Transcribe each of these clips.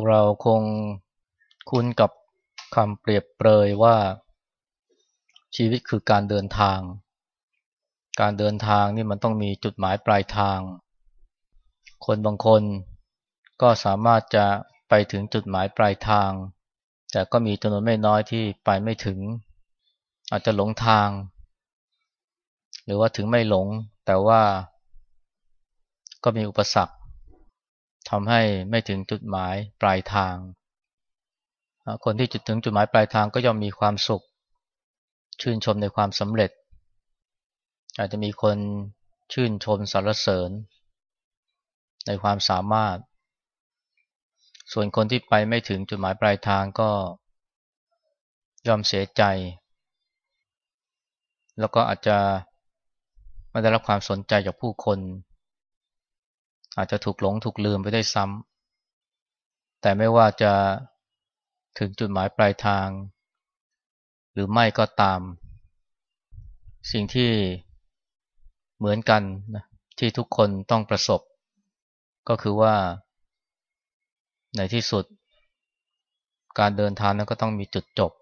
พวกเราคงคุ้นกับคำเปรียบเปรยว่าชีวิตคือการเดินทาง การเดินทางนี่มันต้องมีจุดหมายปลายทาง คนบางคนก็สามารถจะไปถึงจุดหมายปลายทาง แต่ก็มีจำนวนไม่น้อยที่ไปไม่ถึง อาจจะหลงทาง หรือว่าถึงไม่หลง แต่ว่าก็มีอุปสรรค ทำให้ไม่ถึงจุดหมายปลายทาง คนที่จุดถึงจุดหมายปลายทางก็ย่อมมีความสุข ชื่นชมในความสำเร็จ อาจจะมีคนชื่นชมสรรเสริญ ในความสามารถ ส่วนคนที่ไปไม่ถึงจุดหมายปลายทางก็ย่อมเสียใจ แล้วก็อาจจะไม่ได้รับความสนใจจากผู้คน อาจจะถูกหลงถูกลืมไปได้ซ้ำแต่ไม่ว่าจะถึงจุดหมายปลายทาง หรือไม่ก็ตาม สิ่งที่เหมือนกันนะที่ทุกคนต้องประสบ ก็คือว่า ในที่สุด การเดินทางนั้นก็ต้องมีจุดจบ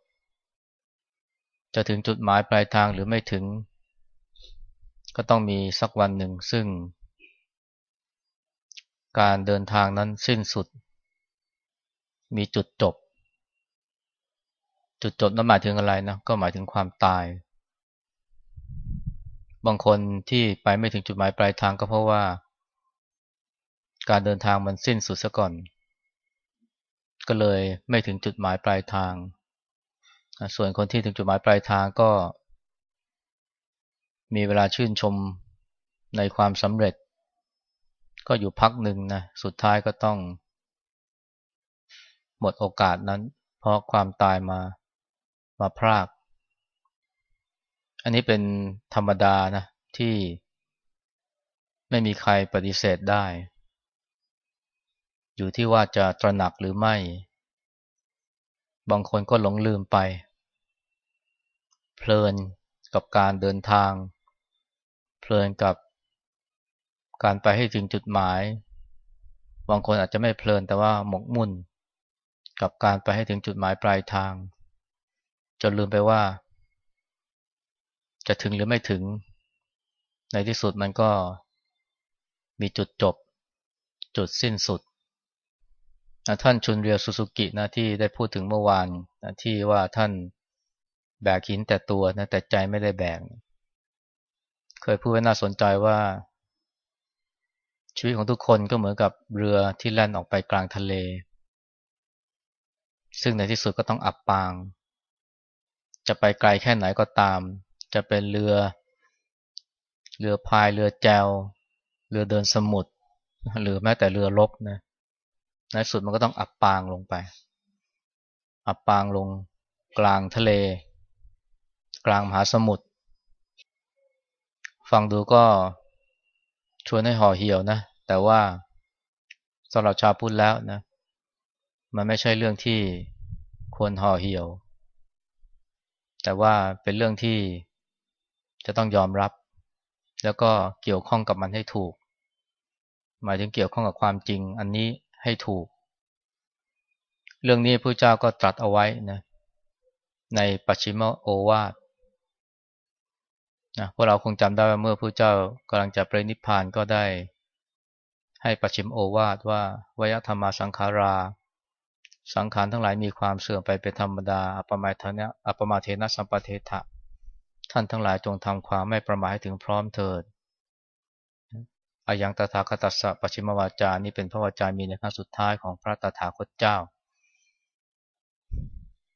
จะถึงจุดหมายปลายทางหรือไม่ถึง ก็ต้องมีสักวันหนึ่งซึ่ง การเดินทางนั้นสิ้นสุด มีจุดจบ จุดจบนั้นหมายถึงอะไรนะ ก็หมายถึงความตาย บางคนที่ไปไม่ถึงจุดหมายปลายทางก็เพราะว่า การเดินทางมันสิ้นสุดซะก่อน ก็เลยไม่ถึงจุดหมายปลายทาง ส่วนคนที่ถึงจุดหมายปลายทางก็ มีเวลาชื่นชมในความสำเร็จ ก็อยู่พักหนึ่งนะ สุดท้ายก็ต้อง หมดโอกาสนั้น เพราะความตายมามาพราก อันนี้เป็นธรรมดานะ ที่ไม่มีใครปฏิเสธได้ อยู่ที่ว่าจะตระหนักหรือไม่ บางคนก็หลงลืมไป เพลินกับการเดินทาง เพลินกับ การไปให้ถึงจุดหมาย บางคนอาจจะไม่เพลินแต่ว่าหมกมุ่น กับการไปให้ถึงจุดหมายปลายทาง จนลืมไปว่า จะถึงหรือไม่ถึง ในที่สุดมันก็มีจุดจบ จุดสิ้นสุดท่านชุนเรียวสุสุกินะที่ได้พูดถึงเมื่อวานนะที่ว่าท่านแบกหินแต่ตัวนะแต่ใจไม่ได้แบกเคยพูดไว้น่าสนใจว่า ชีวิตของทุกคนก็เหมือนกับเรือที่แล่นออกไปกลางทะเล ซึ่งในที่สุดก็ต้องอับปาง จะไปไกลแค่ไหนก็ตาม จะเป็นเรือ เรือพายเรือแจว เรือเดินสมุทรหรือแม้แต่เรือรบนะในสุดมันก็ต้องอับปางลงไป อับปางลงกลางทะเล กลางมหาสมุทรฟังดูก็ ชวนให้ห่อเหี่ยวนะ แต่ว่าสำหรับชาวพุทธแล้วนะ มันไม่ใช่เรื่องที่ควรห่อเหี่ยว แต่ว่าเป็นเรื่องที่จะต้องยอมรับ แล้วก็เกี่ยวข้องกับมันให้ถูก หมายถึงเกี่ยวข้องกับความจริง อันนี้ให้ถูก เรื่องนี้พระเจ้าก็ตรัสเอาไว้นะ ในปัจฉิมโอวาท นะพวกเราคงจำได้ว่าเมื่อพระเจ้ากำลังจะไปนิพพานก็ได้ ให้ปัจฉิมโอวาทว่าวยธรรมาสังขารา สังขารทั้งหลายมีความเสื่อมไปเป็นธรรมดาอัปมาเทนะอัปมาเทนะสัมปเทถะท่านทั้งหลายจงทำความไม่ประมาทให้ถึงพร้อมเถิดอายังตถาคตัสสะปัจฉิมวาจานี่เป็นพระวจามีในครั้งสุดท้ายของพระตถาคตเจ้า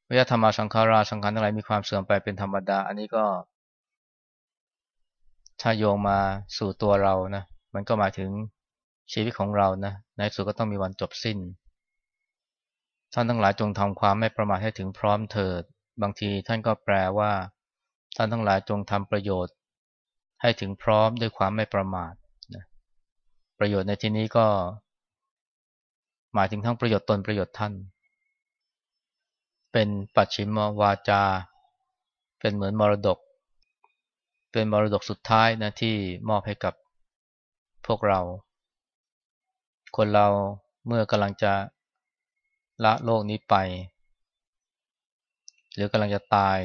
วิยธรรมาสังขาราสังขารทั้งหลายมีความเสื่อมไปเป็นธรรมดา อันนี้ก็ ถ้าโยงมาสู่ตัวเรานะมันก็หมายถึงชีวิตของเรานะในสุดก็ต้องมีวันจบสิ้นท่านทั้งหลายจงทำความไม่ประมาทให้ถึงพร้อมเถิด บางทีท่านก็แปลว่า ท่านทั้งหลายจงทำประโยชน์ ให้ถึงพร้อมด้วยความไม่ประมาทนะประโยชน์ในที่นี้ก็ หมายถึงทั้งประโยชน์ตนประโยชน์ท่าน เป็นปัจฉิมวาจา เป็นเหมือนมรดก เป็นมรดกสุดท้ายนะที่มอบให้กับพวกเรา คนเราเมื่อกำลังจะละโลกนี้ไป หรือกำลังจะตาย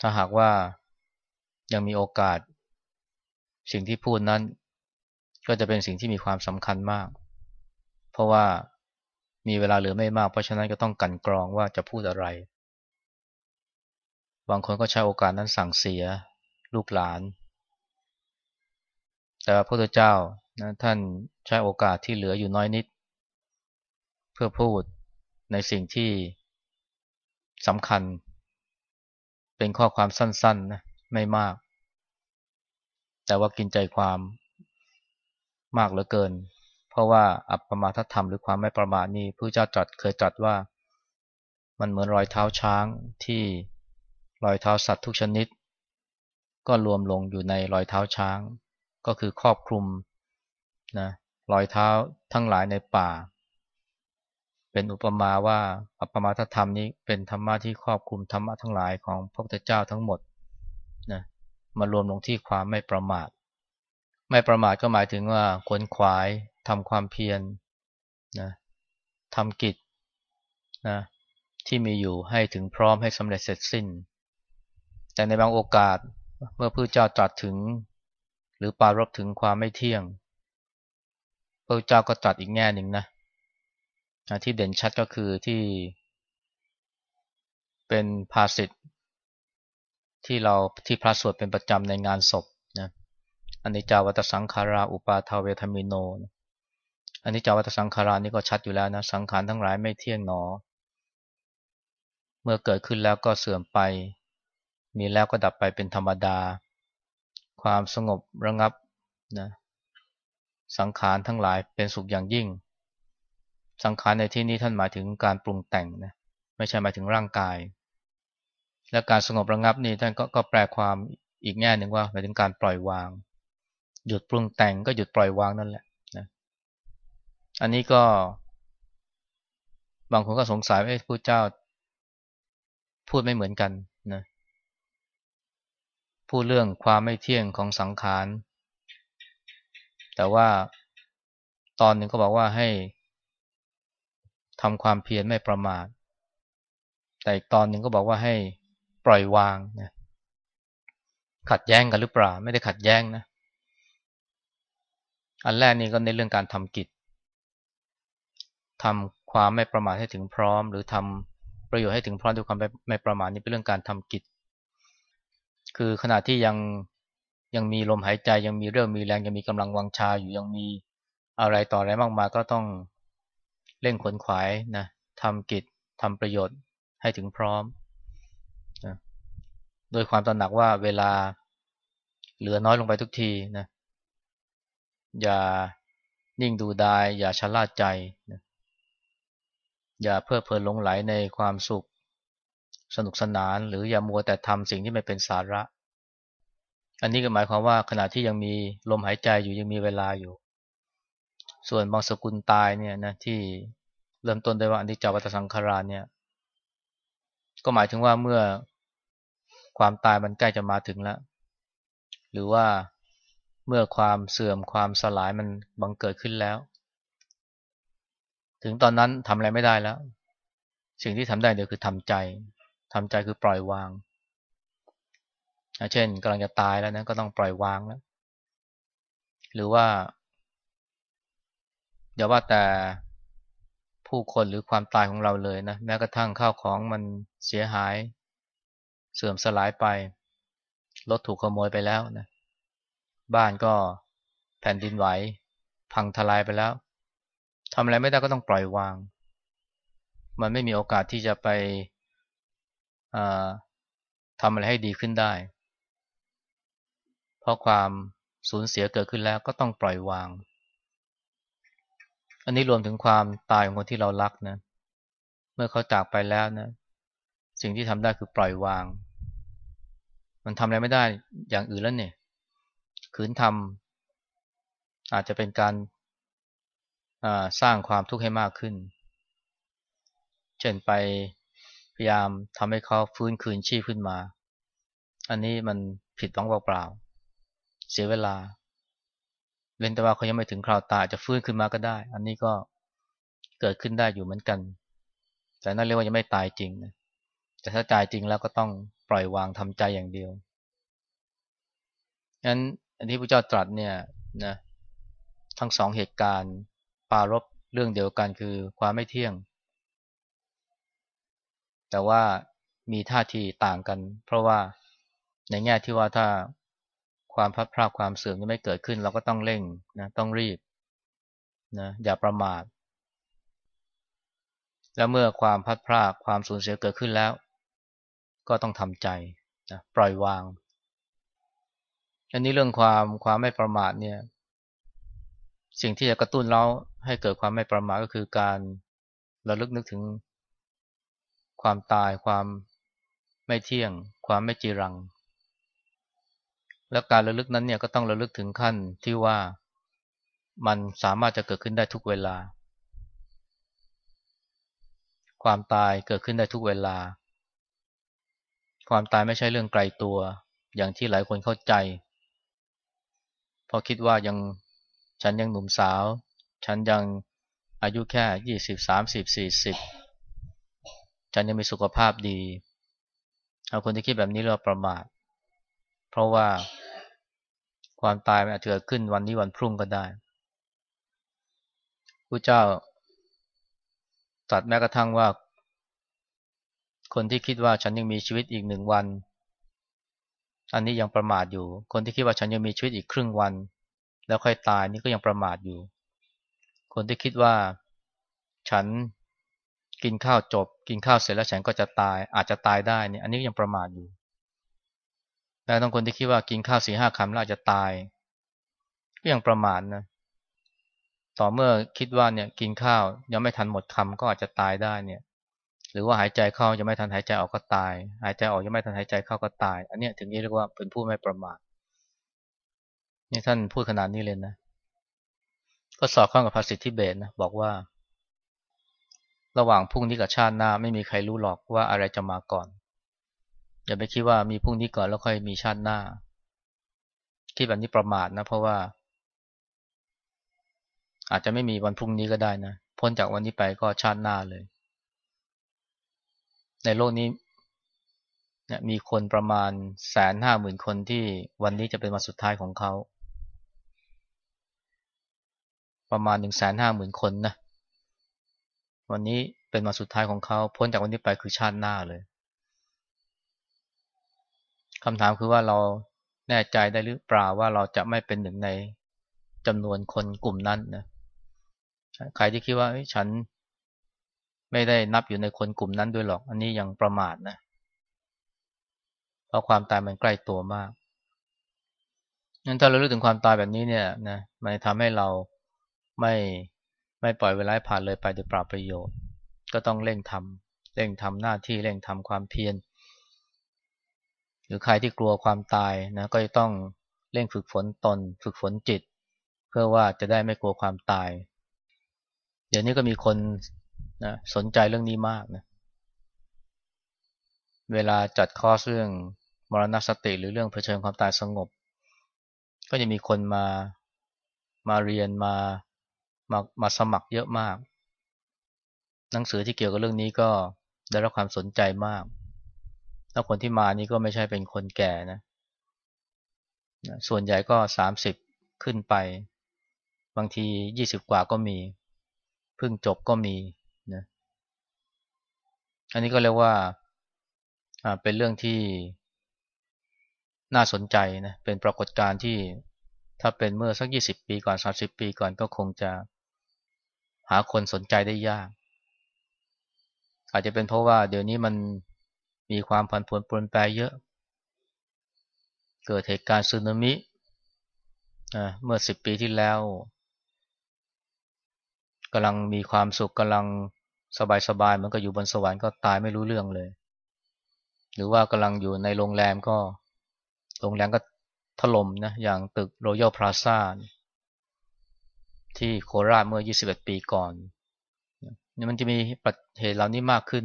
ถ้าหากว่ายังมีโอกาส สิ่งที่พูดนั้น ก็จะเป็นสิ่งที่มีความสำคัญมาก เพราะว่ามีเวลาเหลือไม่มาก เพราะฉะนั้นก็ต้องกันกรองว่าจะพูดอะไร บางคนก็ใช้โอกาสนั้นสั่งเสีย ลูกหลาน แต่พระพุทธเจ้านะท่านใช้โอกาสที่เหลืออยู่น้อยนิด เพื่อพูดในสิ่งที่สำคัญ เป็นข้อความสั้นๆนะไม่มาก แต่ว่ากินใจความมากเหลือเกิน เพราะว่าอัปปมาทธรรมหรือความไม่ประมาทนี่พระเจ้าตรัสเคยตรัสว่ามันเหมือนรอยเท้าช้างที่รอยเท้าสัตว์ทุกชนิด ก็รวมลงอยู่ในรอยเท้าช้าง ก็คือครอบคลุมนะรอยเท้าทั้งหลายในป่า เป็นอุปมาว่าอัปปมาทธรรมนี้เป็นธรรมะที่ครอบคลุมธรรมะทั้งหลายของพระพุทธเจ้าทั้งหมดนะมารวมลงที่ความไม่ประมาท ไม่ประมาทก็หมายถึงว่าขวนขวายทำความเพียรนะทำกิจนะที่มีอยู่ให้ถึงพร้อมให้สำเร็จเสร็จสิ้น แต่ในบางโอกาส เมื่อพระเจ้าตรัสถึง หรือปารบถึงความไม่เที่ยง พระเจ้าก็ตรัสอีกแง่หนึ่งนะที่เด่นชัดก็คือที่ เป็นภาษิตที่เราที่พระสวดเป็นประจำในงานศพนะอันนี้จาวัตสังขาราอุปาทาเวทมิโนนะอันนี้จาวัตสังขารานี่ก็ชัดอยู่แล้วนะสังขารทั้งหลายไม่เที่ยงหนอ เมื่อเกิดขึ้นแล้วก็เสื่อมไป มีแล้วก็ดับไปเป็นธรรมดา ความสงบระงับนะสังขารทั้งหลายเป็นสุขอย่างยิ่ง สังขารในที่นี้ท่านหมายถึงการปรุงแต่งนะไม่ใช่หมายถึงร่างกาย และการสงบระงับนี่ท่านกก็แปลความอีกแง่หนึ่งว่าหมายถึงการปล่อยวาง หยุดปรุงแต่งก็หยุดปล่อยวางนั่นแหละนะอันนี้ก็ บางคนก็สงสัยว่าพระเจ้าพูดไม่เหมือนกันนะ พูดเรื่องความไม่เที่ยงของสังขาร แต่ว่าตอนหนึ่งก็บอกว่าให้ทำความเพียรไม่ประมาท แต่อีกตอนหนึ่งก็บอกว่าให้ปล่อยวางนะขัดแย้งกันหรือเปล่า ไม่ได้ขัดแย้งนะ อันแรกนี่ก็ในเรื่องการทำกิจทำความไม่ประมาทให้ถึงพร้อม หรือทำประโยชน์ให้ถึงพร้อมด้วยความไม่ประมาทนี่เป็นเรื่องการทำกิจ คือขณะที่ยังยังมีลมหายใจยังมีเรื่องมีแรงยังมีกำลังวังชาอยู่ยังมีอะไรต่ออะไรมากมายก็ต้องเร่งขนขวายนะทำกิจทำประโยชน์ให้ถึงพร้อมนะโดยความตระหนักว่าเวลาเหลือน้อยลงไปทุกทีนะอย่านิ่งดูดาย อย่าชะล่าใจนะอย่าเพื่อเพลินหลงไหลในความสุข สนุกสนาน หรืออย่ามัวแต่ทำสิ่งที่ไม่เป็นสาระ อันนี้ก็หมายความว่าขณะที่ยังมีลมหายใจอยู่ยังมีเวลาอยู่ ส่วนบางสกุลตายเนี่ยนะที่เริ่มต้นได้ว่าอนิจจวัตสังขาราเนี่ย ก็หมายถึงว่าเมื่อความตายมันใกล้จะมาถึงแล้ว หรือว่าเมื่อความเสื่อมความสลายมันบังเกิดขึ้นแล้ว ถึงตอนนั้นทำอะไรไม่ได้แล้ว สิ่งที่ทำได้เดียวคือทำใจ ทำใจคือปล่อยวางเช่นกำลังจะตายแล้วนะก็ต้องปล่อยวางแล้ว หรือว่าอย่าว่าแต่ผู้คนหรือความตายของเราเลยนะแม้กระทั่งข้าวของมันเสียหาย เสื่อมสลายไปรถถูกขโมยไปแล้วนะบ้านก็แผ่นดินไหว พังทลายไปแล้วทำอะไรไม่ได้ก็ต้องปล่อยวาง มันไม่มีโอกาสที่จะไป ทำอะไรให้ดีขึ้นได้ เพราะความสูญเสียเกิดขึ้นแล้วก็ต้องปล่อยวาง อันนี้รวมถึงความตายของคนที่เรารักนะ เมื่อเขาจากไปแล้วนะ สิ่งที่ทำได้คือปล่อยวาง มันทำอะไรไม่ได้อย่างอื่นแล้วเนี่ยขืนทำอาจจะเป็นการสร้างความทุกข์ให้มากขึ้น เช่นไป ยายามทำให้เขาฟื้นคืนชีพขึ้นมา อันนี้มันผิดหวังเปล่าๆเสียเวลาเว้นแต่ว่าเขายังไม่ถึงคราวตายจะฟื้นขึ้นมาก็ได้ อันนี้ก็เกิดขึ้นได้อยู่เหมือนกัน แต่นั่นเรียกว่ายังไม่ตายจริงนะแต่ถ้าตายจริงแล้วก็ต้องปล่อยวางทำใจอย่างเดียวงั้นอันที่พระเจ้าตรัสเนี่ยนะทั้งสองเหตุการณ์ปารบเรื่องเดียวกันคือความไม่เที่ยง แต่ว่ามีท่าทีต่างกัน เพราะว่าในแง่ที่ว่าถ้าความพัดพลาดความเสื่อมนี้ไม่เกิดขึ้น เราก็ต้องเร่งนะต้องรีบนะอย่าประมาทแล้วเมื่อความพัดพลาดความสูญเสียเกิดขึ้นแล้ว ก็ต้องทำใจนะปล่อยวางอันนี้เรื่องความความไม่ประมาทเนี่ย สิ่งที่จะกระตุ้นเราให้เกิดความไม่ประมาทก็คือการระลึกนึกถึง ความตายความไม่เที่ยง ความไม่จีรัง และการระลึกนั้นเนี่ยก็ต้องระลึกถึงขั้นที่ว่ามันสามารถจะเกิดขึ้นได้ทุกเวลา ความตายเกิดขึ้นได้ทุกเวลา ความตายไม่ใช่เรื่องไกลตัว อย่างที่หลายคนเข้าใจเพราะคิดว่ายังฉันยังหนุ่มสาว ฉันยังอายุแค่ยี่สิบสามสิบสี่สิบ ฉันยังมีสุขภาพดี เอาคนที่คิดแบบนี้เราประมาท เพราะว่าความตายมันอาจจะเกิดขึ้นวันนี้วันพรุ่งก็ได้พระเจ้าตรัสแม้กระทั่งว่า คนที่คิดว่าฉันยังมีชีวิตอีกหนึ่งวัน อันนี้ยังประมาทอยู่ คนที่คิดว่าฉันยังมีชีวิตอีกครึ่งวัน แล้วค่อยตายนี่ก็ยังประมาทอยู่ คนที่คิดว่าฉัน กินข้าวจบ กินข้าวเสร็จแล้วฉันก็จะตาย อาจจะตายได้เนี่ยอันนี้ยังประมาทอยู่แล้วต้องคนที่คิดว่ากินข้าวสี่ห้าคำแล้วอาจจะตาย ก็ยังประมาทนะต่อเมื่อคิดว่าเนี่ยกินข้าวยังไม่ทันหมดคำก็อาจจะตายได้เนี่ย หรือว่าหายใจเข้ายังไม่ทันหายใจออกก็ตาย หายใจออกยังไม่ทันหายใจเข้าก็ตาย อันนี้ถึงเรียกว่าเป็นผู้ไม่ประมาทนี่ท่านพูดขนาดนี้เลยนะ ก็สอดคล้องกับภาษิตที่เบตนะบอกว่า ระหว่างพรุ่งนี้กับชาติหน้าไม่มีใครรู้หรอกว่าอะไรจะมาก่อน อย่าไปคิดว่ามีพรุ่งนี้ก่อนแล้วค่อยมีชาติหน้า คิดแบบนี้ประมาทนะ เพราะว่า อาจจะไม่มีวันพรุ่งนี้ก็ได้นะ พ้นจากวันนี้ไปก็ชาติหน้าเลย ในโลกนี้เนี่ยมีคนประมาณแสนห้าหมื่นคนที่วันนี้จะเป็นวันสุดท้ายของเขา ประมาณหนึ่งแสนห้าหมื่นคนนะ วันนี้เป็นวันสุดท้ายของเขาพ้นจากวันนี้ไปคือชาติหน้าเลยคำถามคือว่าเราแน่ใจได้หรือเปล่าว่าเราจะไม่เป็นหนึ่งในจำนวนคนกลุ่มนั้นนะใครที่คิดว่าฉันไม่ได้นับอยู่ในคนกลุ่มนั้นด้วยหรอก อันนี้ยังประมาทนะ เพราะความตายมันใกล้ตัวมากงั้นถ้าเรารู้ถึงความตายแบบนี้เนี่ยนะ มันทำให้เราไม่ ไม่ปล่อยเวลาผ่านเลยไปโดยเปล่าประโยชน์ ก็ต้องเร่งทำเร่งทำหน้าที่เร่งทำความเพียรหรือใครที่กลัวความตายนะก็จะต้องเร่งฝึกฝนตน ฝึกฝนจิต เพื่อว่าจะได้ไม่กลัวความตาย เดี๋ยวนี้ก็มีคนนะสนใจเรื่องนี้มากนะเวลาจัดคอร์สเรื่องมรณสติหรือเรื่องเผชิญความตายสงบ ก็จะมีคนมามาเรียนมา มามาสมัครเยอะมาก หนังสือที่เกี่ยวกับเรื่องนี้ก็ได้รับความสนใจมาก แล้วคนที่มานี่ก็ไม่ใช่เป็นคนแก่นะ ส่วนใหญ่ก็สามสิบขึ้นไป บางทียี่สิบกว่าก็มี เพิ่งจบก็มีนะ อันนี้ก็เรียกว่าเป็นเรื่องที่น่าสนใจนะ เป็นปรากฏการณ์ที่ถ้าเป็นเมื่อสักยี่สิบปีก่อนสาสิบปีก่อนก็คงจะ หาคนสนใจได้ยาก อาจจะเป็นเพราะว่าเดี๋ยวนี้มันมีความผันผวนปรนแปรเยอะ เกิดเหตุการณ์สึนามิเมื่อสิบปีที่แล้วกำลังมีความสุขกำลังสบายๆมันก็อยู่บนสวรรค์ก็ตายไม่รู้เรื่องเลย หรือว่ากำลังอยู่ในโรงแรมก็ โรงแรมก็ถล่มนะ อย่างตึกโรยัลพลาซ่า ที่โคราชเมื่อ 21 ปีก่อนนี่มันจะมีปัจเหตุเหล่านี้มากขึ้น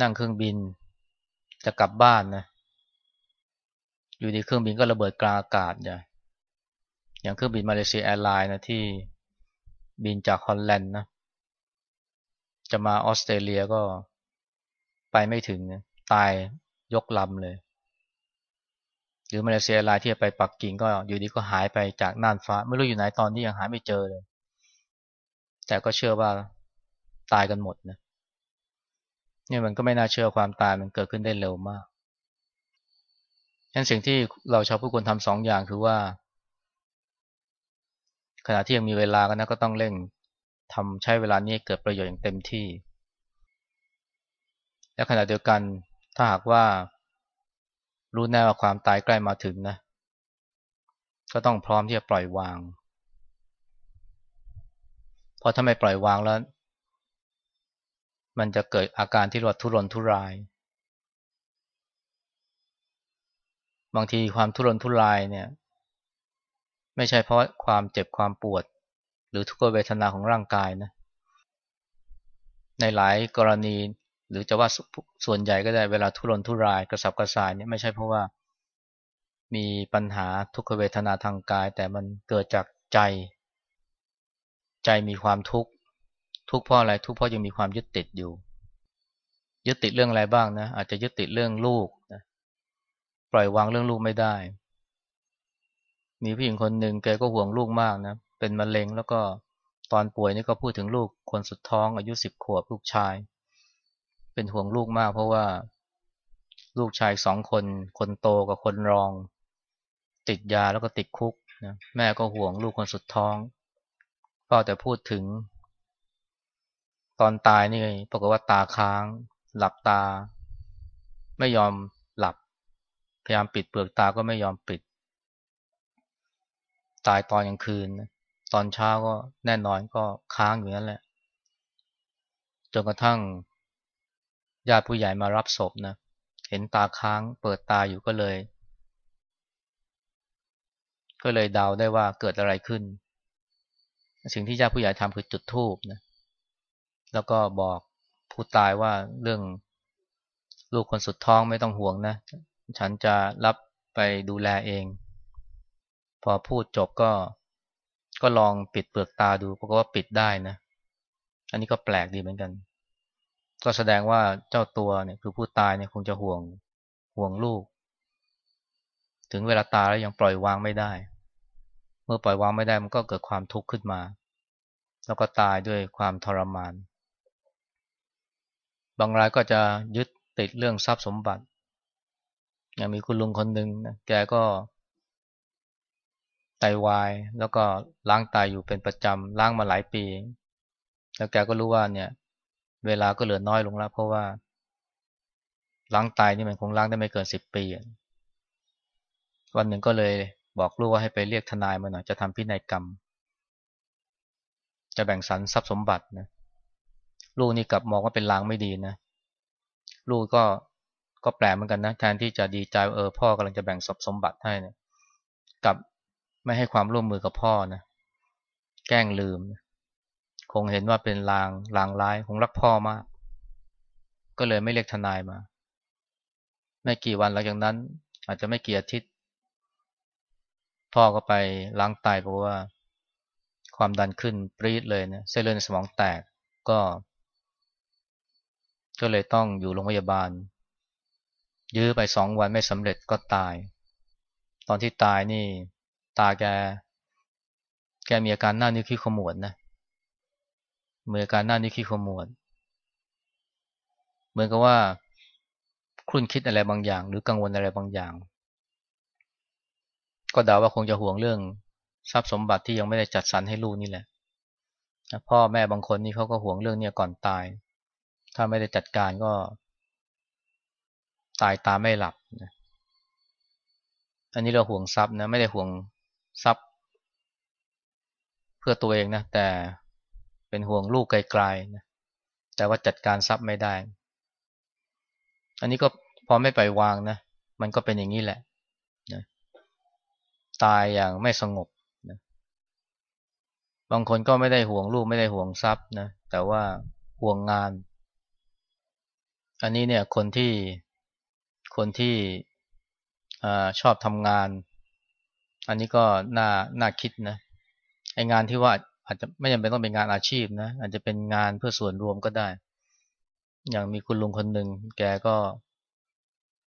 นั่งเครื่องบินจะกลับบ้านนะอยู่ดีๆเครื่องบินก็ระเบิดกลางอากาศอย่าอย่างเครื่องบินมาเลเซียแอร์ไลน์นะที่บินจากฮอลแลนด์นะจะมาออสเตรเลียก็ไปไม่ถึงตายยกลำเลย รือมาเลเซียลายที่ไปปักกิ่งก็อยู่ดีก็หายไปจากน่านฟ้า ไม่รู้อยู่ไหนตอนนี้ยังหาไม่เจอเลย แต่ก็เชื่อว่าตายกันหมดนะเนี่ยมันก็ไม่น่าเชื่อความตายมันเกิดขึ้นได้เร็วมากฉะนั้นสิ่งที่เราชาวผู้คนทำสองอย่างคือว่า ขณะที่ยังมีเวลาก็นะก็ต้องเร่งทำใช้เวลานี้เกิดประโยชน์อย่างเต็มที่ และขณะเดียวกันถ้าหากว่า รู้แน่ว่าความตายใกล้มาถึงนะ ก็ต้องพร้อมที่จะปล่อยวาง เพราะถ้าไม่ปล่อยวางแล้ว มันจะเกิดอาการที่รวดทุรนทุราย บางทีความทุรนทุรายเนี่ย ไม่ใช่เพราะความเจ็บความปวด หรือทุกขเวทนาของร่างกายนะ ในหลายกรณี หรือจะว่าส่วนใหญ่ก็ได้เวลาทุรนทุรายกระสับกระส่ายเนี่ยไม่ใช่เพราะว่ามีปัญหาทุกขเวทนาทางกาย แต่มันเกิดจากใจ ใจมีความทุกข์ทุกข์เพราะอะไรทุกข์เพราะยังมีความยึดติดอยู่ ยึดติดเรื่องอะไรบ้างนะอาจจะยึดติดเรื่องลูกนะปล่อยวางเรื่องลูกไม่ได้ มีผู้หญิงคนหนึ่งแกก็ห่วงลูกมากนะเป็นมะเร็งแล้วก็ตอนป่วยนี่ก็พูดถึงลูกคนสุดท้องอายุสิบขวบลูกชาย เป็นห่วงลูกมาก เพราะว่าลูกชายสองคน คนโตกับคนรอง ติดยาแล้วก็ติดคุกนะแม่ก็ห่วงลูกคนสุดท้องก็แต่พูดถึง ตอนตายนี่ปรากฏว่าตาค้าง หลับตา ไม่ยอมหลับ พยายามปิดเปลือกตาก็ไม่ยอมปิด ตายตอนกลางคืน ตอนเช้าก็แน่นอนก็ค้างอยู่นั่นแหละจนกระทั่ง ญาติผู้ใหญ่มารับศพนะเห็นตาค้างเปิดตาอยู่ก็เลย ก็เลยเดาได้ว่าเกิดอะไรขึ้น สิ่งที่ญาติผู้ใหญ่ทำคือจุดธูปนะแล้วก็บอกผู้ตายว่าเรื่องลูกคนสุดท้องไม่ต้องห่วงนะ ฉันจะรับไปดูแลเอง พอพูดจบก็ก็ลองปิดเปลือกตาดูเพราะว่าปิดได้นะ อันนี้ก็แปลกดีเหมือนกัน ก็แสดงว่าเจ้าตัวเนี่ยคือผู้ตายเนี่ยคงจะห่วงห่วงลูก ถึงเวลาตายแล้วยังปล่อยวางไม่ได้ เมื่อปล่อยวางไม่ได้มันก็เกิดความทุกข์ขึ้นมา แล้วก็ตายด้วยความทรมาน บางรายก็จะยึดติดเรื่องทรัพย์สมบัติ อย่างมีคุณลุงคนหนึ่งนะแกก็ไตวายแล้วก็ล้างไตาอยู่เป็นประจำล้างมาหลายปี แล้วแกก็รู้ว่าเนี่ย เวลาก็เหลือน้อยลงแล้ว เพราะว่าล้างตายนี่มันคงล้างได้ไม่เกินสิบปีวันหนึ่งก็เลยบอกลูกว่าให้ไปเรียกทนายมาหน่อยจะทำพินัยกรรม จะแบ่งสรรทรัพย์สมบัตินะลูกนี่กลับมองว่าเป็นลางไม่ดีนะลูกก็ก็แปลเหมือนกันนะแทนที่จะดีใจเออพ่อกำลังจะแบ่งทรัพย์สมบัติให้เนี่ยกับไม่ให้ความร่วมมือกับพ่อนะแกล้งลืมนะ คงเห็นว่าเป็นลางลางร้ายคงรักพ่อมาก ก็เลยไม่เรียกทนายมา ไม่กี่วันหลังจากนั้น อาจจะไม่กี่อาทิตย์ พ่อก็ไปล้างไตเพราะว่า ความดันขึ้นปรี๊ดเลยเนี่ยเส้นเลือดในสมองแตกก็ ก็เลยต้องอยู่โรงพยาบาล ยื้อไปสองวันไม่สำเร็จก็ตาย ตอนที่ตายนี่ ตาแก แกมีอาการหน้านิ้วขี้ขมวดนะ เหมือนการหน้านิ้วขี้ขมวด เหมือนกับว่าคุณคิดอะไรบางอย่าง หรือกังวลอะไรบางอย่าง ก็เดาว่าคงจะห่วงเรื่องทรัพย์สมบัติที่ยังไม่ได้จัดสรรให้ลูกนี่แหละพ่อแม่บางคนนี่เขาก็ห่วงเรื่องนี้ก่อนตาย ถ้าไม่ได้จัดการก็ ตายตาไม่หลับนะอันนี้เราห่วงทรัพย์นะไม่ได้ห่วงทรัพย์ เพื่อตัวเองนะแต่ เป็นห่วงลูกไกลๆนะแต่ว่าจัดการทรัพย์ไม่ได้ อันนี้ก็พอไม่ไปวางนะ มันก็เป็นอย่างนี้แหละนะตายอย่างไม่สงบนะบางคนก็ไม่ได้ห่วงลูกไม่ได้ห่วงทรัพย์นะ แต่ว่าห่วงงาน อันนี้เนี่ยคนที่คนที่ชอบทำงาน อันนี้ก็น่าน่าคิดนะไองานที่ว่า อาจจะไม่จำเป็นต้องเป็นงานอาชีพนะ อาจจะเป็นงานเพื่อส่วนรวมก็ได้ อย่างมีคุณลุงคนหนึ่งแกก็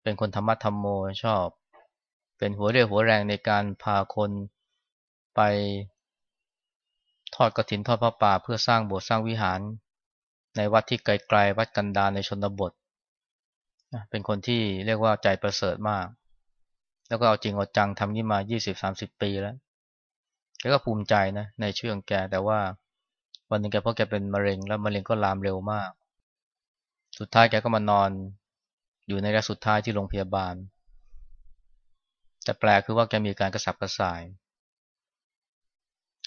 เป็นคนธรรมะธรรมโมชอบ เป็นหัวเรี่ยวหัวแรงในการพาคนไปทอดกระถินทอดพระป่าเพื่อสร้างโบสถ์สร้างวิหาร ในวัดที่ไกลๆวัดกันดารในชนบทเป็นคนที่เรียกว่าใจประเสริฐมาก แล้วก็เอาจริงเอาจังทำนี่มา 20-30 ปีแล้ว แกก็ภูมิใจนะในชื่อของแกแต่ว่า วันหนึ่งแกเพราะแกเป็นมะเร็ง แล้วมะเร็งก็ลามเร็วมาก สุดท้ายแกก็มานอน อยู่ในระยะสุดท้ายที่โรงพยาบาล แต่แปลกคือว่าแกมีการกระสับกระส่าย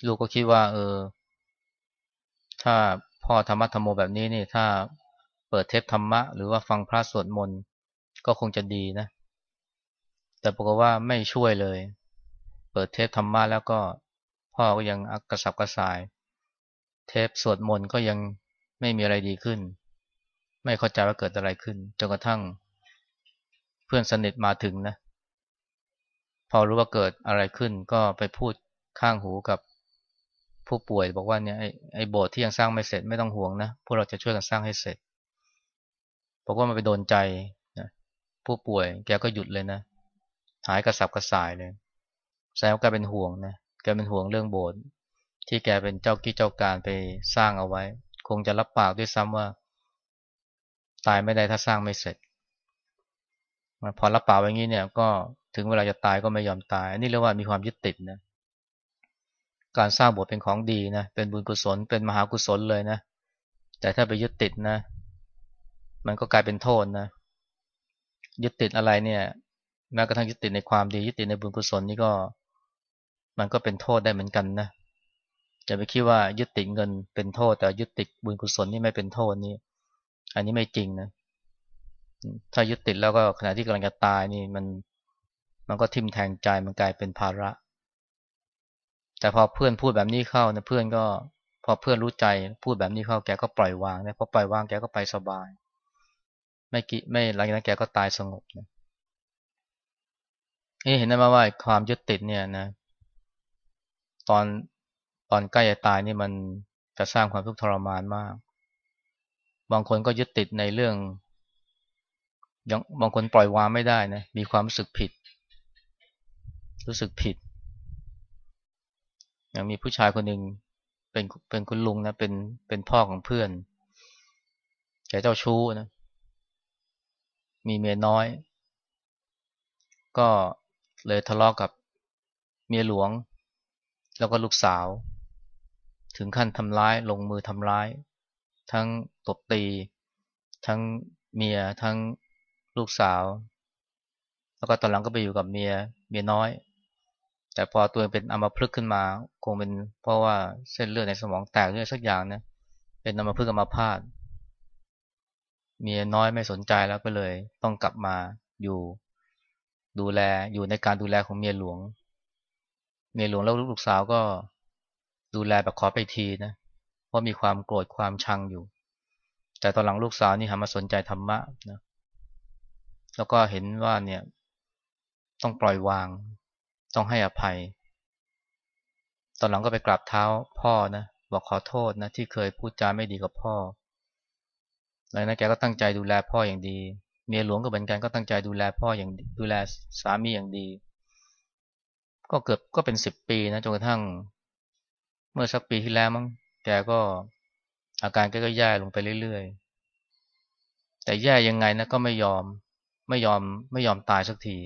ลูกก็คิดว่า เออ ถ้าพ่อธรรมะธรรมโมแบบนี้นี่ถ้าเปิดเทปธรรมะ หรือว่าฟังพระสวดมนต์ก็คงจะดีนะ แต่ปรากฏว่าไม่ช่วยเลย เปิดเทปธรรมะแล้วก็ พ่อก็ยังกระสับกระส่าย เทปสวดมนต์ก็ยังไม่มีอะไรดีขึ้น ไม่เข้าใจว่าเกิดอะไรขึ้นจนกระทั่ง เพื่อนสนิทมาถึงนะ พอรู้ว่าเกิดอะไรขึ้นก็ไปพูดข้างหูกับผู้ป่วยบอกว่าเนี่ยไอ้ไอโบสถ์ที่ยังสร้างไม่เสร็จไม่ต้องห่วงนะพวกเราจะช่วยกันสร้างให้เสร็จบอกว่ามันไปโดนใจนะผู้ป่วยแกก็หยุดเลยนะ หายกระสับกระส่ายเลยแสดงว่าแกเป็นห่วงนะ กเป็นห่วงเรื่องโบสถ์ที่แกเป็นเจ้ากี้เจ้าการไปสร้างเอาไว้ คงจะรับปากด้วยซ้ำว่า ตายไม่ได้ถ้าสร้างไม่เสร็จพอรับปากอย่างนี้เนี่ย ก็ถึงเวลาจะตายก็ไม่ยอมตายอันนี้เรียกว่ามีความยึดติดนะการสร้างโบสถ์เป็นของดีนะเป็นบุญกุศลเป็นมหากุศลเลยนะแต่ถ้าไปยึดติดนะ มันก็กลายเป็นโทษนะยึดติดอะไรเนี่ยแม้กระทั่งยึดติดในความดียึดติดในบุญกุศลนี่ก็ มันก็เป็นโทษได้เหมือนกันนะอย่าไปคิดว่ายึดติดเงินเป็นโทษ แต่ยึดติดบุญกุศลนี่ไม่เป็นโทษนี่อันนี้ไม่จริงนะถ้ายึดติดแล้วก็ขณะที่กำลังจะตายนี่มันมันก็ทิ่มแทงใจมันกลายเป็นภาระ แต่พอเพื่อนพูดแบบนี้เข้านะเพื่อนก็พอเพื่อนรู้ใจพูดแบบนี้เข้าแกก็ปล่อยวางนะพอปล่อยวางแกก็ไปสบาย ไม่กิไม่หลังจากนั้นแกก็ตายสงบนะนี่เห็นได้ไหมว่าความยึดติดเนี่ยนะ ตอนตอนใกล้จะตายนี่มันจะสร้างความทุกข์ทรมานมาก บางคนก็ยึดติดในเรื่องยังบางคนปล่อยวางไม่ได้นะ มีความรู้สึกผิด รู้สึกผิด อย่างมีผู้ชายคนหนึ่งเป็นเป็นคุณลุงนะ เป็นเป็นพ่อของเพื่อนแกเจ้าชู้นะ มีเมียน้อย ก็เลยทะเลาะกกับเมียหลวง แล้วก็ลูกสาว ถึงขั้นทำร้ายลงมือทำร้าย ทั้งตบตี ทั้งเมียทั้งลูกสาว แล้วก็ตอนหลังก็ไปอยู่กับเมียเมียน้อย แต่พอตัวเองเป็นอัมพฤกษ์ขึ้นมา คงเป็นเพราะว่าเส้นเลือดในสมองแตกเรื่องสักอย่างนะเป็นอัมพฤกษ์อัมพาตเมียน้อยไม่สนใจแล้วก็เลย ต้องกลับมาอยู่ดูแลอยู่ในการดูแลของเมียหลวง เมียหลวงแล้วลูกสาวก็ดูแลแบบขอไปทีนะเพราะมีความโกรธความชังอยู่ แต่ตอนหลังลูกสาวนี่หันมาสนใจธรรมะนะแล้วก็เห็นว่าเนี่ย ต้องปล่อยวาง ต้องให้อภัย ตอนหลังก็ไปกราบเท้าพ่อนะบอกขอโทษนะที่เคยพูดจาไม่ดีกับพ่อแล้วนะแกก็ตั้งใจดูแลพ่ออย่างดี เมียหลวงก็เหมือนกันก็ตั้งใจดูแลพ่ออย่างดูแลสามีอย่างดี ก็เกือบก็เป็นสิบปีนะจนกระทั่ง เมื่อสักปีที่แล้วมั้งแกก็อาการแกก็แย่ลงไปเรื่อยๆ แต่แย่ยังไงนะก็ไม่ยอมไม่ยอมไม่ยอมตายสักที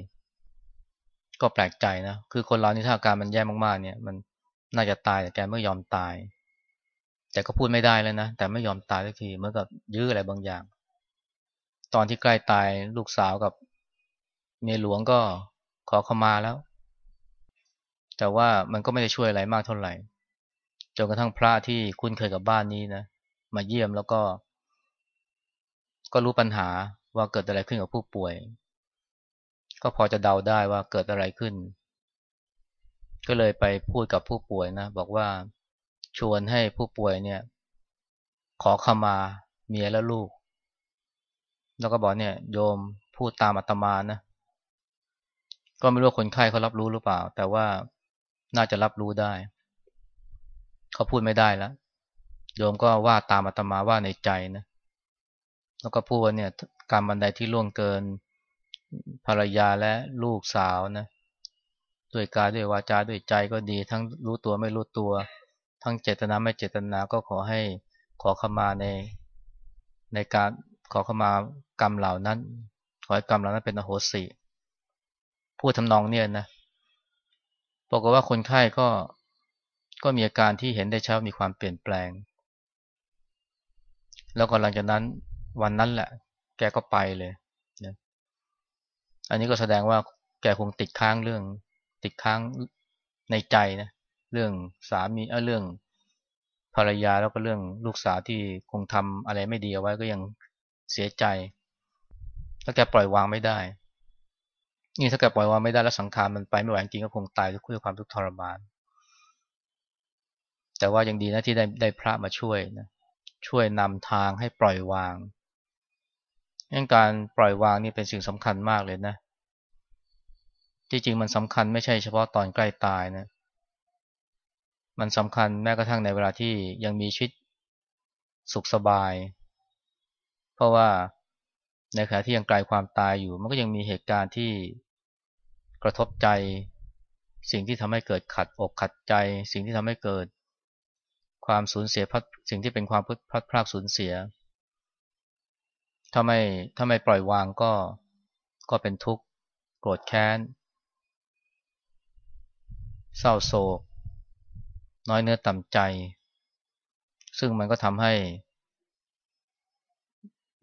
ก็แปลกใจนะคือคนเรานี่ถ้าอาการมันแย่มากๆ เนี่ย มันน่าจะตายแต่แกไม่ยอมตาย แต่ก็พูดไม่ได้เลยนะแต่ไม่ยอมตายสักทีเหมือนกับยื้ออะไรบางอย่าง ตอนที่ใกล้ตายลูกสาวกับเมียหลวงก็ขอขามาแล้ว แต่ว่ามันก็ไม่ได้ช่วยอะไรมากเท่าไหร่จนกระทั่งพระที่คุ้นเคยกับบ้านนี้นะมาเยี่ยมแล้วก็ ก็รู้ปัญหาว่าเกิดอะไรขึ้นกับผู้ป่วย ก็พอจะเดาได้ว่าเกิดอะไรขึ้น ก็เลยไปพูดกับผู้ป่วยนะ บอกว่าชวนให้ผู้ป่วยเนี่ย ขอขมาเมียและลูก แล้วก็บอกเนี่ย โยมพูดตามอาตมานะ ก็ไม่รู้คนไข้เขารับรู้หรือเปล่า แต่ว่า น่าจะรับรู้ได้ เขาพูดไม่ได้แล้วโยมก็ว่าตามอาตมาว่าในใจนะแล้วก็พูดว่าเนี่ยการบันไดที่ล่วงเกินภรรยาและลูกสาวนะด้วยกายด้วยวาจาด้วยใจก็ดี ทั้งรู้ตัวไม่รู้ตัว ทั้งเจตนาไม่เจตนาก็ขอให้ขอขมาในในการขอขมากรรมเหล่านั้น ขอให้กรรมเหล่านั้นเป็นอโหสิพูดทำนองเนี่ยนะ บอกว่าคนไข้ก็ก็มีอาการที่เห็นได้ชัดมีความเปลี่ยนแปลง แล้วก็หลังจากนั้นวันนั้นแหละ แกก็ไปเลยนะอันนี้ก็แสดงว่าแกคงติดค้างเรื่อง ติดค้างในใจนะเรื่องสามีเออเรื่องภรรยาแล้วก็เรื่องลูกสาวที่คงทำอะไรไม่ดีเอาไว้ก็ยังเสียใจถ้าแกปล่อยวางไม่ได้ นี่ถ้าแกปล่อยวางไม่ได้แล้วสังขารมันไปไม่ไหวจริงก็คงตายด้วยความทุกข์ทรมาน แต่ว่ายังดีนะที่ได้ได้พระมาช่วยนะช่วยนำทางให้ปล่อยวางงั้นการปล่อยวางนี่เป็นสิ่งสำคัญมากเลยนะ ที่จริงมันสำคัญไม่ใช่เฉพาะตอนใกล้ตายนะ มันสำคัญแม้กระทั่งในเวลาที่ยังมีชีวิตสุขสบาย เพราะว่า ในขณะที่ยังไกลความตายอยู่ มันก็ยังมีเหตุการณ์ที่กระทบใจ สิ่งที่ทำให้เกิดขัดอกขัดใจ สิ่งที่ทำให้เกิด ความสูญเสียพัดสิ่งที่เป็นความพัดพลาดสูญเสียถ้าไม่ถ้าไม่ปล่อยวางก็ก็เป็นทุกข์โกรธแค้น เศร้าโศก น้อยเนื้อต่ำใจ ซึ่งมันก็ทำให้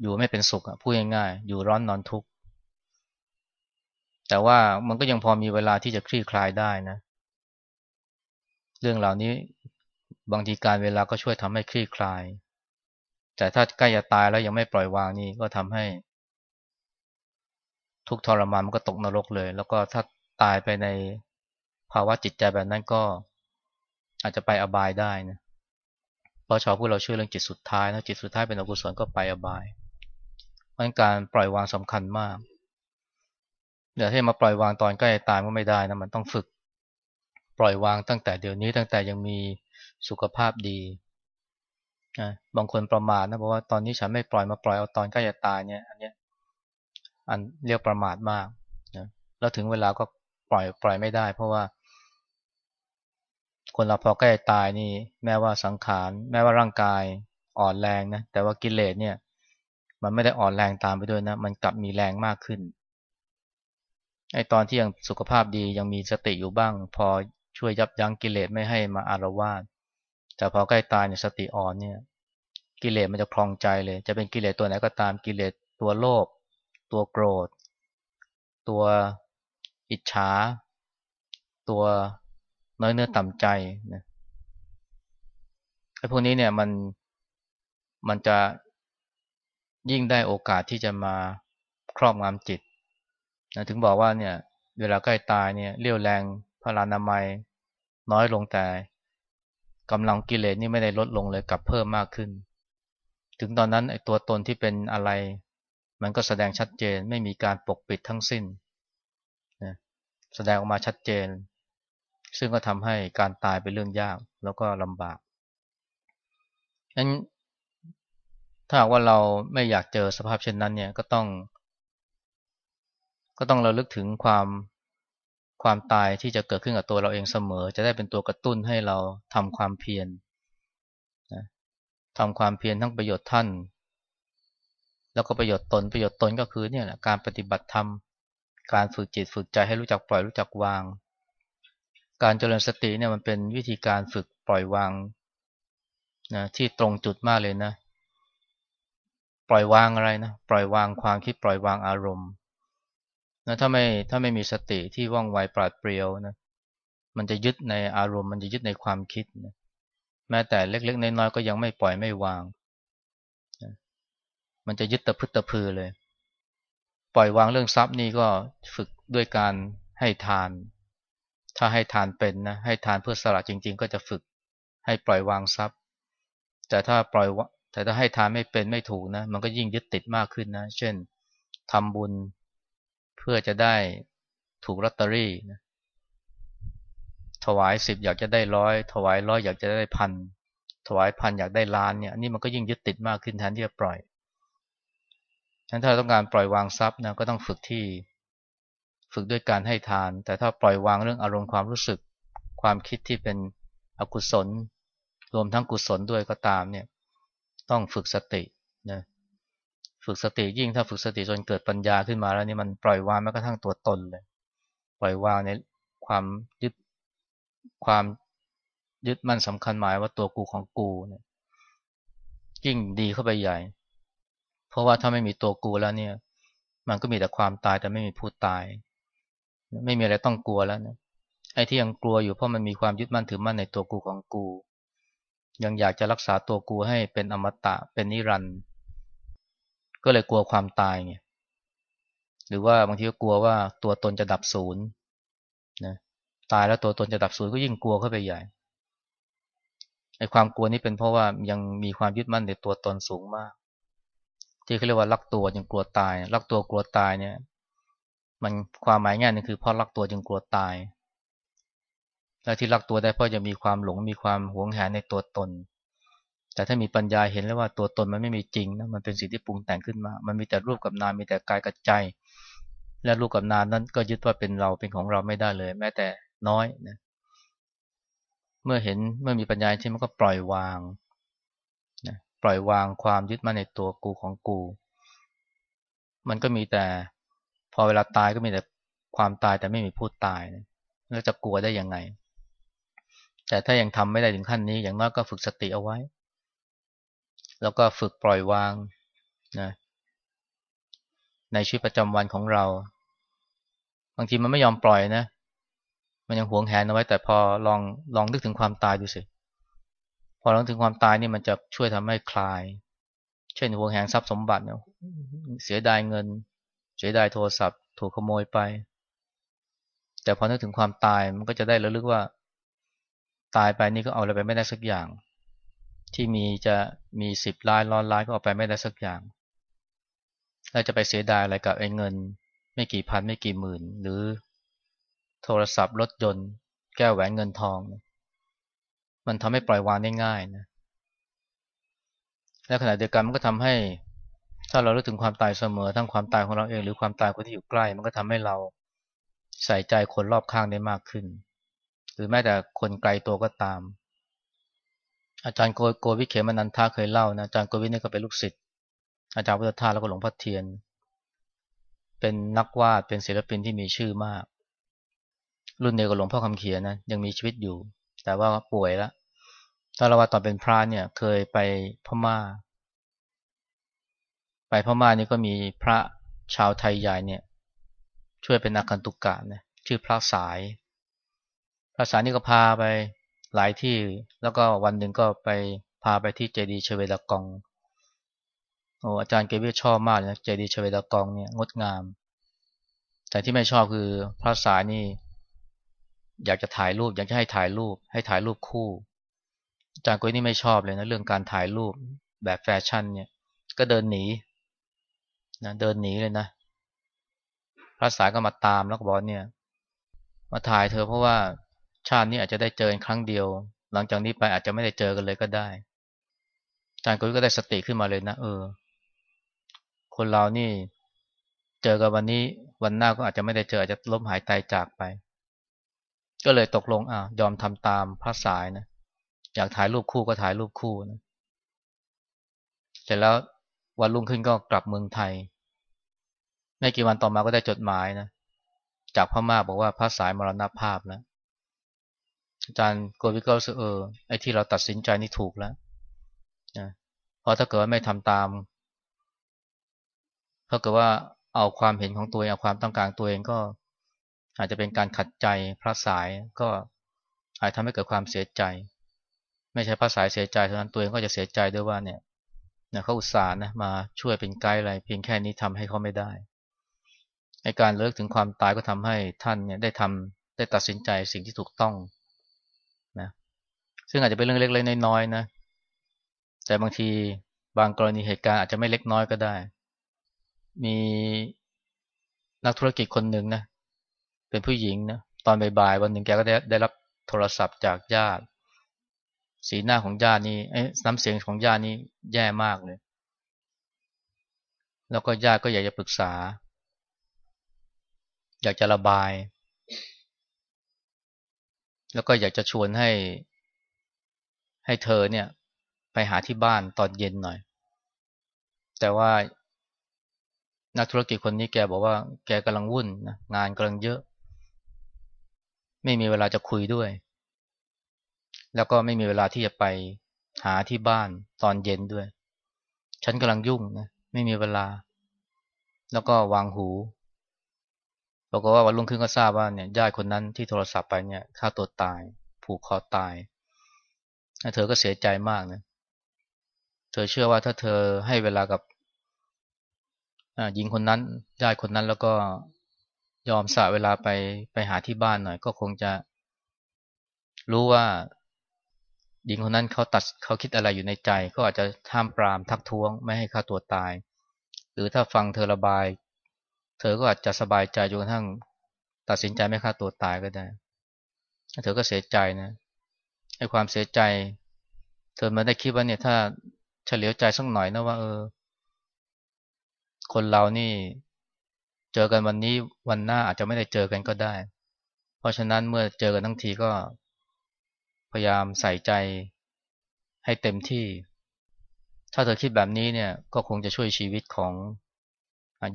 อยู่ไม่เป็นสุขพูดง่ายๆอยู่ร้อนนอนทุกข์แต่ว่ามันก็ยังพอมีเวลาที่จะคลี่คลายได้นะ เรื่องเหล่านี้บางทีการเวลาก็ช่วยทำให้คลี่คลาย แต่ถ้าใกล้จะตายแล้วยังไม่ปล่อยวางนี่ก็ทำให้ ทุกทรมานมันก็ตกนรกเลย แล้วก็ถ้าตายไปในภาวะจิตใจแบบนั้นก็อาจจะไปอบายได้นะเพราะชาวพูดเราเชื่อเรื่องจิตสุดท้ายนะจิตสุดท้ายเป็นอกุศลก็ไปอบาย ราะการปล่อยวางสำคัญมากเดี๋ยวให้มาปล่อยวางตอนใกล้ตายก็ไม่ได้นะมันต้องฝึก ปล่อยวางตั้งแต่เดี๋ยวนี้ตั้งแต่ยังมีสุขภาพดีนะบางคนประมาทนะบอกว่าตอนนี้ฉันไม่ปล่อยมาปล่อยเอาตอนใกล้จะตายเนี่ยอันเนี้ยอันเรียกประมาทมากนะแล้วถึงเวลาก็ปล่อยปล่อยไม่ได้ เพราะว่า คนเราพอใกล้ตายนี่ แม้ว่าสังขาร แม้ว่าร่างกายอ่อนแรงนะแต่ว่ากิเลสเนี่ย มันไม่ได้อ่อนแรงตามไปด้วยนะ มันกลับมีแรงมากขึ้นไอตอนที่ยังสุขภาพดียังมีสติอยู่บ้าง พอช่วยยับยั้งกิเลสไม่ให้มาอารวาสแต่พอใกล้ตายเนี่ยสติอ่อนเนี่ย กิเลสมันจะคลองใจเลย จะเป็นกิเลสตัวไหนก็ตามกิเลสตัวโลภตัวโกรธ ตัวอิจฉา ตัวน้อยเนื้อต่ำใจนะไอ้พวกนี้เนี่ยมันมันจะ ยิ่งได้โอกาสที่จะมาครอบงำจิตนะถึงบอกว่าเนี่ย เวลาใกล้ตายเนี่ยเรี่ยวแรงพลานามัยน้อยลงแต่กำลังกิเลสนี่ไม่ได้ลดลงเลยกลับเพิ่มมากขึ้น ถึงตอนนั้นไอ้ตัวตนที่เป็นอะไร มันก็แสดงชัดเจนไม่มีการปกปิดทั้งสิ้นนะแสดงออกมาชัดเจน ซึ่งก็ทำให้การตายเป็นเรื่องยากแล้วก็ลำบากนั้น ถ้าว่าเราไม่อยากเจอสภาพเช่นนั้น เนี่ยก็ต้อง ก็ต้องเราลึกถึงความความตายที่จะเกิดขึ้นกับตัวเราเองเสมอ จะได้เป็นตัวกระตุ้นให้เราทำความเพียรนะทำความเพียรทั้งประโยชน์ท่าน แล้วก็ประโยชน์ตนประโยชน์ตนก็คือเนี่ยแหละการปฏิบัติธรรมการฝึกจิตฝึกใจให้รู้จักปล่อยรู้จักวาง การเจริญสติเนี่ยมันเป็นวิธีการฝึกปล่อยวางนะที่ตรงจุดมากเลยนะ ปล่อยวางอะไรนะปล่อยวางความคิดปล่อยวางอารมณ์นะถ้าไม่ถ้าไม่มีสติที่ว่องไวปราดเปรียวนะมันจะยึดในอารมณ์มันจะยึดในความคิดนะแม้แต่เล็กๆน้อยๆก็ยังไม่ปล่อยไม่วางนะมันจะยึดตะพึดตะพือเลย ปล่อยวางเรื่องทรัพย์นี่ก็ฝึกด้วยการให้ทาน ถ้าให้ทานเป็นนะให้ทานเพื่อสละจริง ๆ ก็จะฝึกให้ปล่อยวางทรัพย์ แต่ถ้าปล่อย แต่ถ้าให้ทานไม่เป็นไม่ถูกนะ มันก็ยิ่งยึดติดมากขึ้นนะ เช่นทำบุญเพื่อจะได้ถูกลอตเตอรี่นะถวายสิบอยากจะได้ร้อยถวายร้อยอยากจะได้พันถวายพันอยากได้ล้านเนี่ยนี่มันก็ยิ่งยึดติดมากขึ้นแทนที่จะปล่อยฉะนั้นถ้าต้องการปล่อยวางทรัพย์นะก็ต้องฝึกที่ ฝึกด้วยการให้ทาน แต่ถ้าปล่อยวางเรื่องอารมณ์ความรู้สึก ความคิดที่เป็นอกุศล รวมทั้งกุศลด้วยก็ตามเนี่ย ต้องฝึกสตินะฝึกสติยิ่งถ้าฝึกสติจนเกิดปัญญาขึ้นมาแล้วนี่มันปล่อยวางแม้กระทั่งตัวตนเลย ปล่อยวางในความยึดความยึดมั่นสำคัญหมายว่าตัวกูของกูเนี่ยยิ่งดีเข้าไปใหญ่ เพราะว่าถ้าไม่มีตัวกูแล้วเนี่ย มันก็มีแต่ความตายแต่ไม่มีผู้ตาย ไม่มีอะไรต้องกลัวแล้วนะไอ้ที่ยังกลัวอยู่เพราะมันมีความยึดมั่นถือมั่นในตัวกูของกู ยังอยากจะรักษาตัวกูให้เป็นอมตะเป็นนิรันด์ก็เลยกลัวความตายไงหรือว่าบางทีก็กลัวว่าตัวตนจะดับศูนย์นะตายแล้วตัวตนจะดับศูนย์ก็ยิ่งกลัวเข้าไปใหญ่ไอ้ความกลัวนี้เป็นเพราะว่ายังมีความยึดมั่นในตัวตนสูงมาก ที่เขาเรียกว่ารักตัวจึงกลัวตาย รักตัวกลัวตายเนี่ย มันความหมายง่ายนึงคือเพราะรักตัวจึงกลัวตาย และที่รักตัวได้เพราะจะมีความหลงมีความหวงแหนในตัวตน แต่ถ้ามีปัญญาเห็นแล้วว่าตัวตนมันไม่มีจริงนะมันเป็นสิ่งที่ปรุงแต่งขึ้นมา มันมีแต่รูปกับนามมีแต่กายกับใจ และรูปกับนามนั้นก็ยึดว่าเป็นเราเป็นของเราไม่ได้เลย แม้แต่น้อยนะเมื่อเห็นเมื่อมีปัญญาที่มันก็ปล่อยวางนะปล่อยวางความยึดมั่นในตัวกูของกู มันก็มีแต่พอเวลาตายก็มีแต่ความตายแต่ไม่มีผู้ตายนะแล้วจะกลัวได้ยังไง แต่ถ้ายังทำไม่ได้ถึงขั้นนี้ อย่างน้อยก็ฝึกสติเอาไว้ แล้วก็ฝึกปล่อยวางนะในชีวิตประจำวันของเรา บางทีมันไม่ยอมปล่อยนะ มันยังหวงแหนเอาไว้ แต่พอลองลองนึกถึงความตายดูสิ พอลองถึงความตายนี่มันจะช่วยทำให้คลาย เช่นหวงแหนทรัพย์สมบัติเนี่ยเสียดายเงิน เสียดายโทรศัพท์ ถูกขโมยไป แต่พอนึกถึงความตายมันก็จะได้ระลึกว่า ตายไปนี่ก็เอาอะไรไปไม่ได้สักอย่าง ที่มีจะมีสิบล้านร้อยล้านก็เอาไปไม่ได้สักอย่างแล้วจะไปเสียดายอะไรกับไอ้เงิน ไม่กี่พันไม่กี่หมื่น หรือโทรศัพท์รถยนต์ แก้วแหวนเงินทอง มันทำให้ปล่อยวางได้ง่ายนะและขณะเดียวกันมันก็ทำให้ ถ้าเรารู้ถึงความตายเสมอ ทั้งความตายของเราเอง หรือความตายคนที่อยู่ใกล้ มันก็ทำให้เราใส่ใจคนรอบข้างได้มากขึ้น หรือแม้แต่คนไกลตัวก็ตาม อาจารย์โกวิเขมนันทาเคยเล่านะอาจารย์โกวินี่ก็เป็นลูกศิษย์อาจารย์พุทธทาสแล้วก็หลวงพ่อเทียน เป็นนักวาดเป็นศิลปินที่มีชื่อมาก รุ่นเดียวกับหลวงพ่อคำเขียนนะยังมีชีวิตอยู่ แต่ว่าป่วยแล้วถ้าเราว่าตอนเป็นพระเนี่ยเคยไปพม่า ไปพม่านี่ก็มีพระชาวไทยใหญ่เนี่ย ช่วยเป็นอาคันตุกกะนะชื่อพระสาย พระสานี่ก็พาไปหลายที่ แล้วก็วันหนึ่งก็ไปพาไปที่เจดีย์เชเวดากองโอ้อาจารย์เกวิชอบมากนะเจดีย์เชเวดากองเนี่ยงดงาม แต่ที่ไม่ชอบคือพระสายนี่ อยากจะถ่ายรูป อยากจะให้ถ่ายรูป ให้ถ่ายรูปคู่ อาจารย์กุ้ยนี่ไม่ชอบเลยนะเรื่องการถ่ายรูปแบบแฟชั่น เนี่ย ก็เดินหนีนะเดินหนีเลยนะพระสายก็มาตามแล้วก็บอกเนี่ย มาถ่ายเธอเพราะว่า ชาตินี้อาจจะได้เจอครั้งเดียว หลังจากนี้ไปอาจจะไม่ได้เจอกันเลยก็ได้อาจารย์กุ้ยก็ได้สติขึ้นมาเลยนะ เออ คนเรานี่เจอกันวันนี้วันหน้าก็อาจจะไม่ได้เจออาจจะล้มหายตายจากไป ก็เลยตกลงอะยอมทำตามพระสายนะอยากถ่ายรูปคู่ก็ถ่ายรูปคู่นะเสร็จแล้ววันรุ่งขึ้นก็กลับเมืองไทยไม่กี่วันต่อมาก็ได้จดหมายนะจากพม่าบอกว่าพระสายมรณภาพแล้ว อาจารย์โกวิกก็รู้สึกเออไอ้ที่เราตัดสินใจนี่ถูกแล้วนะเพราะถ้าเกิดว่าไม่ทำตามถ้าเกิดว่าเอาความเห็นของตัวเองเอาความต้องการตัวเองก็อาจจะเป็นการขัดใจพระสายก็อาจทำให้เกิดความเสียใจ ไม่ใช่พระสายเสียใจเท่านั้นตัวเองก็จะเสียใจด้วยว่าเนี่ยเนี่ยเขาอุตส่าห์นะมาช่วยเป็นไกด์อะไรเพียงแค่นี้ทำให้เขาไม่ได้ในการเลิกถึงความตายก็ทำให้ท่านเนี่ยได้ทำได้ตัดสินใจสิ่งที่ถูกต้อง ซึ่งอาจจะเป็นเรื่องเล็กๆน้อยๆนะ แต่บางทีบางกรณีเหตุการณ์อาจจะไม่เล็กน้อยก็ได้ มีนักธุรกิจคนหนึ่งนะ เป็นผู้หญิงนะ ตอนบ่ายๆวันหนึ่งแกก็ได้ได้รับโทรศัพท์จากญาติ สีหน้าของญาตินี่ไอ้น้ำเสียงของญาตินี่แย่มากเลย แล้วก็ญาติก็อยากจะปรึกษา อยากจะระบาย แล้วก็อยากจะชวนให้ ให้เธอเนี่ยไปหาที่บ้านตอนเย็นหน่อย แต่ว่านักธุรกิจคนนี้แกบอกว่า แกกำลังวุ่นนะงานกำลังเยอะ ไม่มีเวลาจะคุยด้วย แล้วก็ไม่มีเวลาที่จะไปหาที่บ้านตอนเย็นด้วย ฉันกำลังยุ่งนะไม่มีเวลา แล้วก็วางหูบอกว่าวันรุ่งขึ้นก็ทราบว่าเนี่ยญาติคนนั้นที่โทรศัพท์ไปเนี่ยฆ่าตัวตาย ผูกคอตาย เธอก็เสียใจมากนะเธอเชื่อว่าถ้าเธอให้เวลากับหญิงคนนั้นญาติคนนั้นแล้วก็ยอมสละเวลาไปไปหาที่บ้านหน่อย ก็คงจะรู้ว่าหญิงคนนั้นเขาตัดเขาคิดอะไรอยู่ในใจ ก็อาจจะท่ามปรามทักท้วงไม่ให้ฆ่าตัวตาย หรือถ้าฟังเธอระบาย เธอก็อาจจะสบายใจจนกระทั่งตัดสินใจไม่ฆ่าตัวตายก็ได้ เธอก็เสียใจนะ ให้ความเสียใจ เธอมาได้คิดว่าเนี่ยถ้าเฉลียวใจสักหน่อยนะว่า เออ คนเรานี่ เจอกันวันนี้วันหน้าอาจจะไม่ได้เจอกันก็ได้ เพราะฉะนั้นเมื่อเจอกันทั้งทีก็ พยายามใส่ใจให้เต็มที่ ถ้าเธอคิดแบบนี้เนี่ย ก็คงจะช่วยชีวิตของ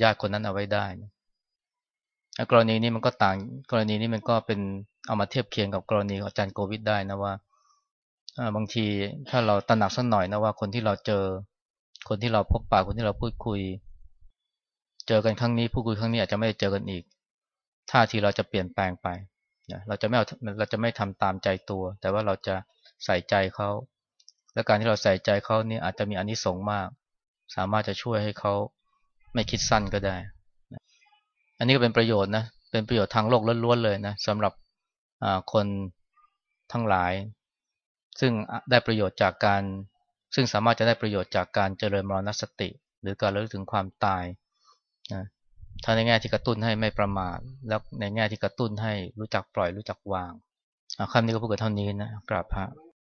ญาติคนนั้นเอาไว้ได้กรณีนี้มันก็ต่าง กรณีนี้มันก็เป็นเอามาเทียบเคียงกับกรณีของอาจารย์โควิดได้นะว่า บางทีถ้าเราตระหนักสักหน่อยนะว่าคนที่เราเจอ คนที่เราพบปะคนที่เราพูดคุย เจอกันครั้งนี้ผู้คุยครั้งนี้อาจจะไม่ได้เจอกันอีกท่าทีเราจะเปลี่ยนแปลงไปเราจะไม่เราจะไม่ทำตามใจตัว แต่ว่าเราจะใส่ใจเขา และการที่เราใส่ใจเขานี่อาจจะมีอนนิสงส์มาก สามารถจะช่วยให้เขาไม่คิดสั้นก็ได้ อันนี้ก็เป็นประโยชน์นะ เป็นประโยชน์ทางโลกล้วนๆเลยนะสำหรับคนทั้งหลาย ซึ่งได้ประโยชน์จากการ ซึ่งสามารถจะได้ประโยชน์จากการเจริญมรณสติ หรือการระลึกถึงความตายนะถ้าในแง่ที่กระตุ้นให้ไม่ประมาทแล้วในแง่ที่กระตุ้นให้รู้จักปล่อยรู้จักวางคำนี้ก็พูดกับเท่านี้นะกราบพระ